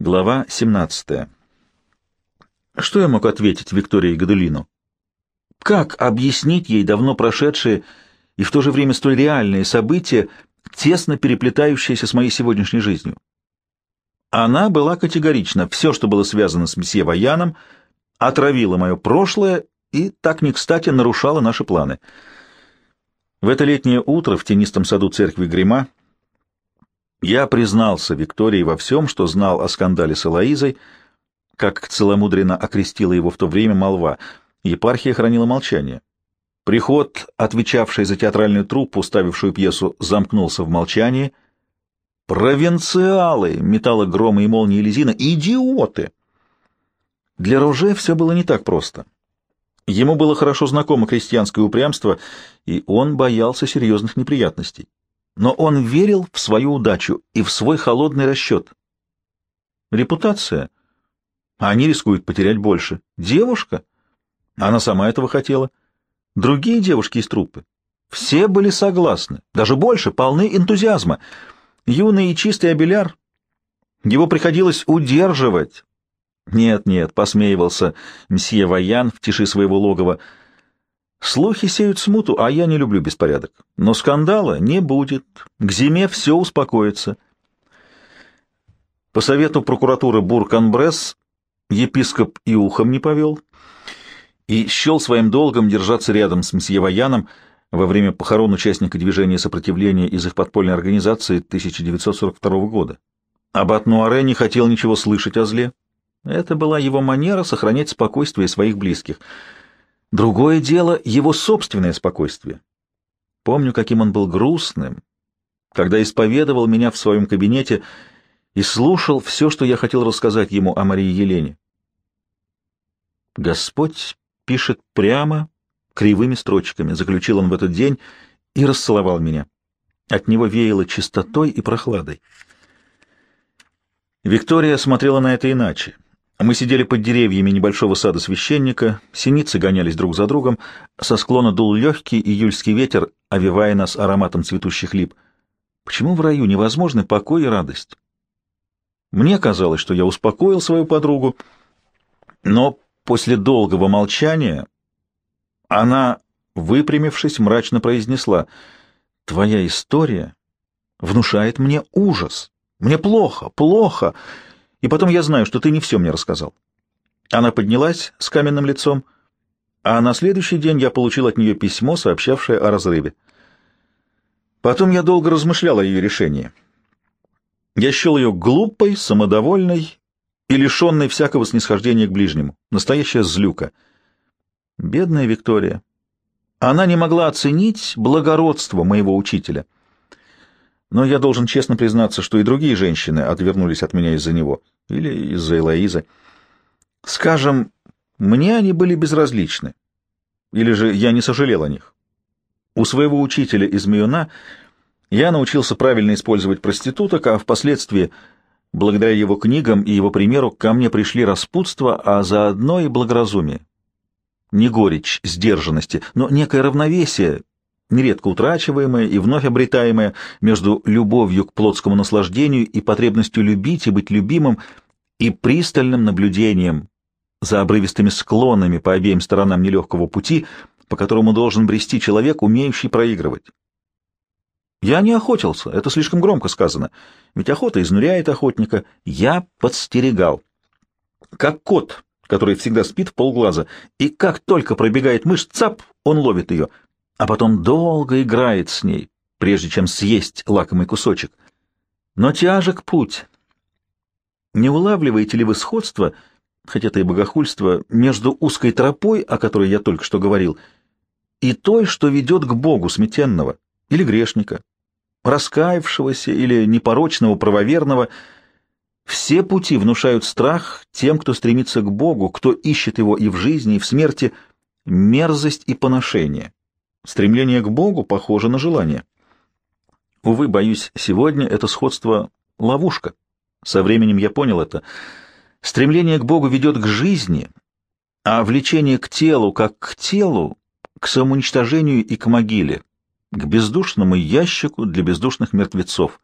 Глава 17. Что я мог ответить Виктории Гадулину? Как объяснить ей давно прошедшие и в то же время столь реальные события, тесно переплетающиеся с моей сегодняшней жизнью? Она была категорична. Все, что было связано с месье Ваяном, отравило мое прошлое и так не кстати нарушало наши планы. В это летнее утро в тенистом саду церкви Грима я признался Виктории во всем, что знал о скандале с Элоизой, как целомудренно окрестила его в то время молва. Епархия хранила молчание. Приход, отвечавший за театральную труппу, ставившую пьесу, замкнулся в молчании. «Провинциалы!» — металла грома и молнии Лизина. «Идиоты!» Для Роже все было не так просто. Ему было хорошо знакомо крестьянское упрямство, и он боялся серьезных неприятностей но он верил в свою удачу и в свой холодный расчет. Репутация. Они рискуют потерять больше. Девушка. Она сама этого хотела. Другие девушки из труппы. Все были согласны. Даже больше, полны энтузиазма. Юный и чистый Абеляр. Его приходилось удерживать. Нет, нет, посмеивался мсье Ваян в тиши своего логова — Слухи сеют смуту, а я не люблю беспорядок. Но скандала не будет. К зиме все успокоится. По совету прокуратуры Бурканбресс епископ и ухом не повел и счел своим долгом держаться рядом с мсье Ваяном во время похорон участника движения сопротивления из их подпольной организации 1942 года. Аббат Нуаре не хотел ничего слышать о зле. Это была его манера сохранять спокойствие своих близких — Другое дело — его собственное спокойствие. Помню, каким он был грустным, когда исповедовал меня в своем кабинете и слушал все, что я хотел рассказать ему о Марии Елене. Господь пишет прямо, кривыми строчками, заключил он в этот день и расцеловал меня. От него веяло чистотой и прохладой. Виктория смотрела на это иначе. Мы сидели под деревьями небольшого сада священника, синицы гонялись друг за другом, со склона дул легкий июльский ветер, овивая нас ароматом цветущих лип. Почему в раю невозможны покой и радость? Мне казалось, что я успокоил свою подругу, но после долгого молчания она, выпрямившись, мрачно произнесла, «Твоя история внушает мне ужас. Мне плохо, плохо». И потом я знаю, что ты не все мне рассказал. Она поднялась с каменным лицом, а на следующий день я получил от нее письмо, сообщавшее о разрыве. Потом я долго размышлял о ее решении. Я счел ее глупой, самодовольной и лишенной всякого снисхождения к ближнему. Настоящая злюка. Бедная Виктория. Она не могла оценить благородство моего учителя — но я должен честно признаться, что и другие женщины отвернулись от меня из-за него или из-за Элоизы. Скажем, мне они были безразличны, или же я не сожалел о них. У своего учителя из Миюна я научился правильно использовать проституток, а впоследствии, благодаря его книгам и его примеру, ко мне пришли распутство, а заодно и благоразумие. Не горечь сдержанности, но некое равновесие, нередко утрачиваемое и вновь обретаемое между любовью к плотскому наслаждению и потребностью любить и быть любимым и пристальным наблюдением за обрывистыми склонами по обеим сторонам нелегкого пути, по которому должен брести человек, умеющий проигрывать. Я не охотился, это слишком громко сказано, ведь охота изнуряет охотника. Я подстерегал. Как кот, который всегда спит в полглаза, и как только пробегает мышь, цап, он ловит ее — а потом долго играет с ней, прежде чем съесть лакомый кусочек. Но тяжек путь. Не улавливаете ли вы сходство, хотя это и богохульство, между узкой тропой, о которой я только что говорил, и той, что ведет к Богу сметенного или грешника, раскаявшегося или непорочного правоверного, все пути внушают страх тем, кто стремится к Богу, кто ищет его и в жизни, и в смерти, мерзость и поношение. Стремление к Богу похоже на желание. Увы, боюсь, сегодня это сходство — ловушка. Со временем я понял это. Стремление к Богу ведет к жизни, а влечение к телу как к телу — к самоуничтожению и к могиле, к бездушному ящику для бездушных мертвецов.